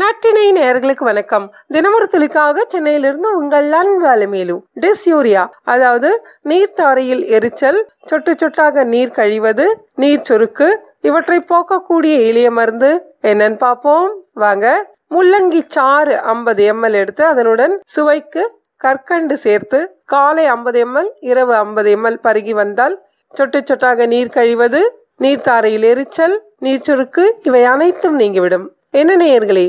நாட்டினை நேயர்களுக்கு வணக்கம். தினமொரு துளிக்காக சென்னையிலிருந்து உங்கள் அன்பாலுமேலு டிஸ்யூரியா அதாவது நீர்த்தாரையில் எரிச்சல் சொட்டு சொட்டாக நீர் கழிவது நீர் சுருக்கு இவற்றை போக்கக்கூடிய எளிய மருந்து என்னன்னு பார்ப்போம். வாங்க முள்ளங்கி சாறு ஐம்பது எம்எல் எடுத்து அதனுடன் சுவைக்கு கற்கண்டு சேர்த்து காலை ஐம்பது எம்எல் இரவு ஐம்பது எம்எல் பருகி வந்தால் சொட்டு சொட்டாக நீர் கழிவது நீர்த்தாரையில் எரிச்சல் நீர் சுருக்கு இவை அனைத்தும் நீங்கிவிடும். என்ன நேயர்களே